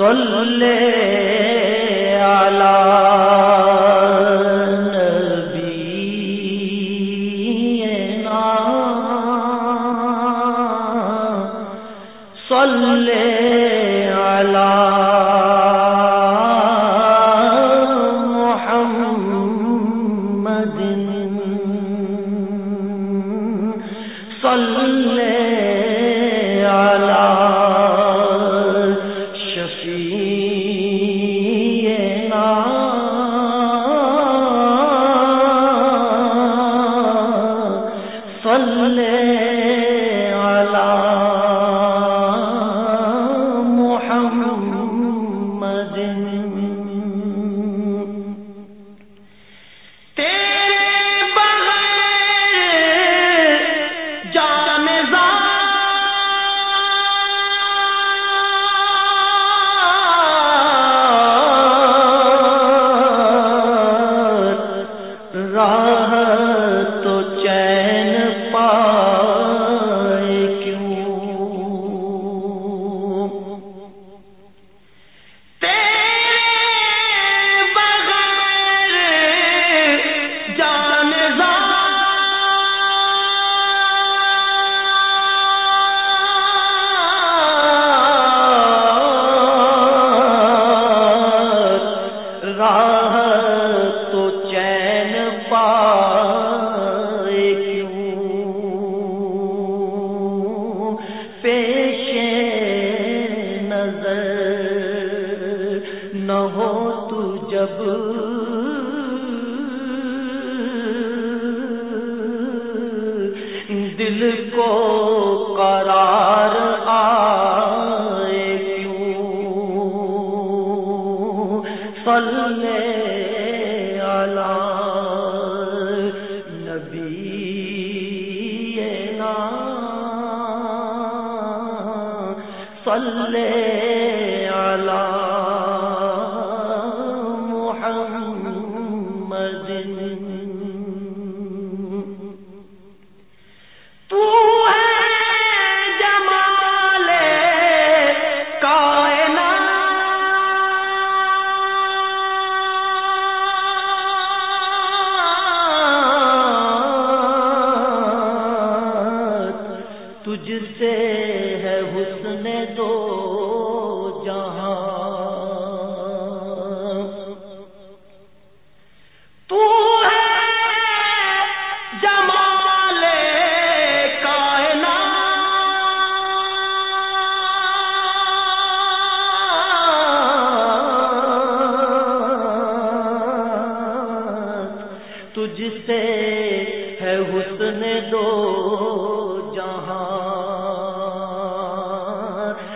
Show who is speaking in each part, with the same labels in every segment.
Speaker 1: صلی علی نبینا. صلی محمد. صلی صلی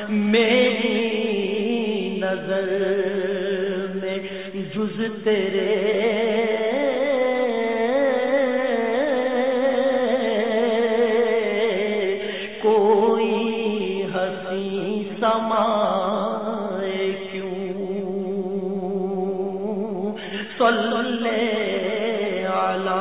Speaker 1: میری نظر میں جز تیرے کوئی ہنسی سما کیوں؟ صلی علی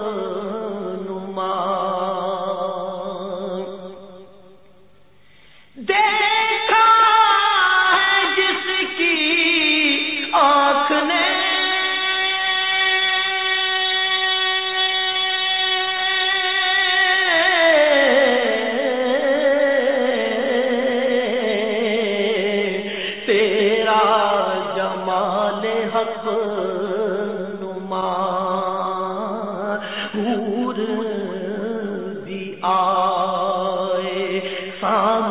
Speaker 1: آئے۔ سام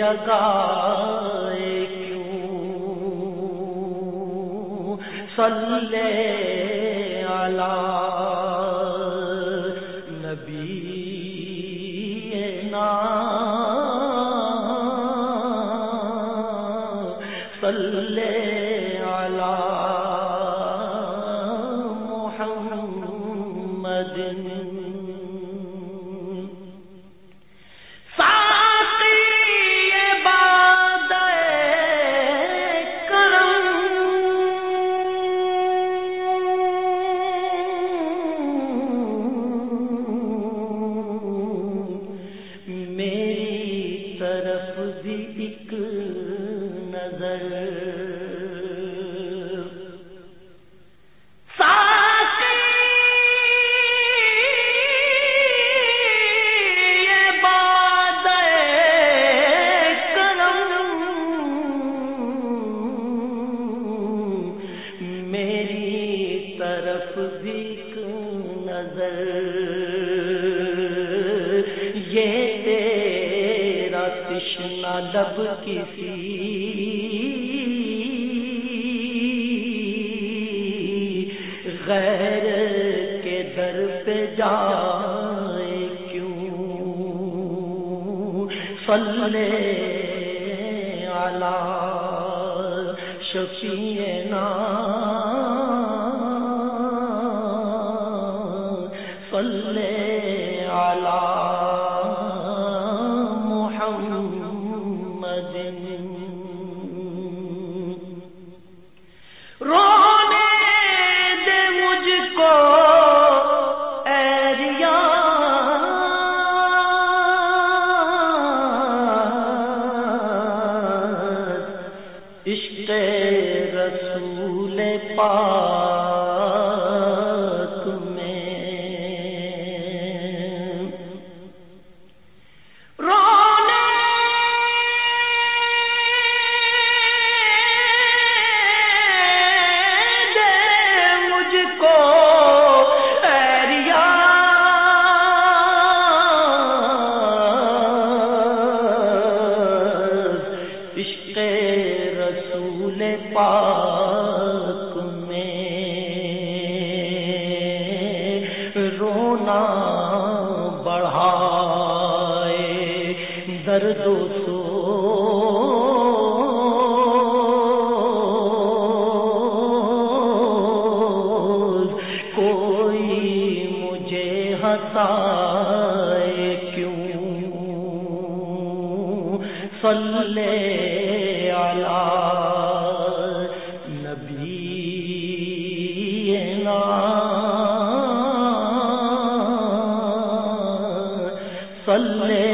Speaker 1: جگائے کیوں؟ صلی علی نبی نا۔ لب کسی غیر کے در پہ جائے کیوں؟ صلی علی شفیع نا پاک میں رونا بڑھائے درد و سو کوئی مجھے ہنسائے کیوں؟ صلی صلی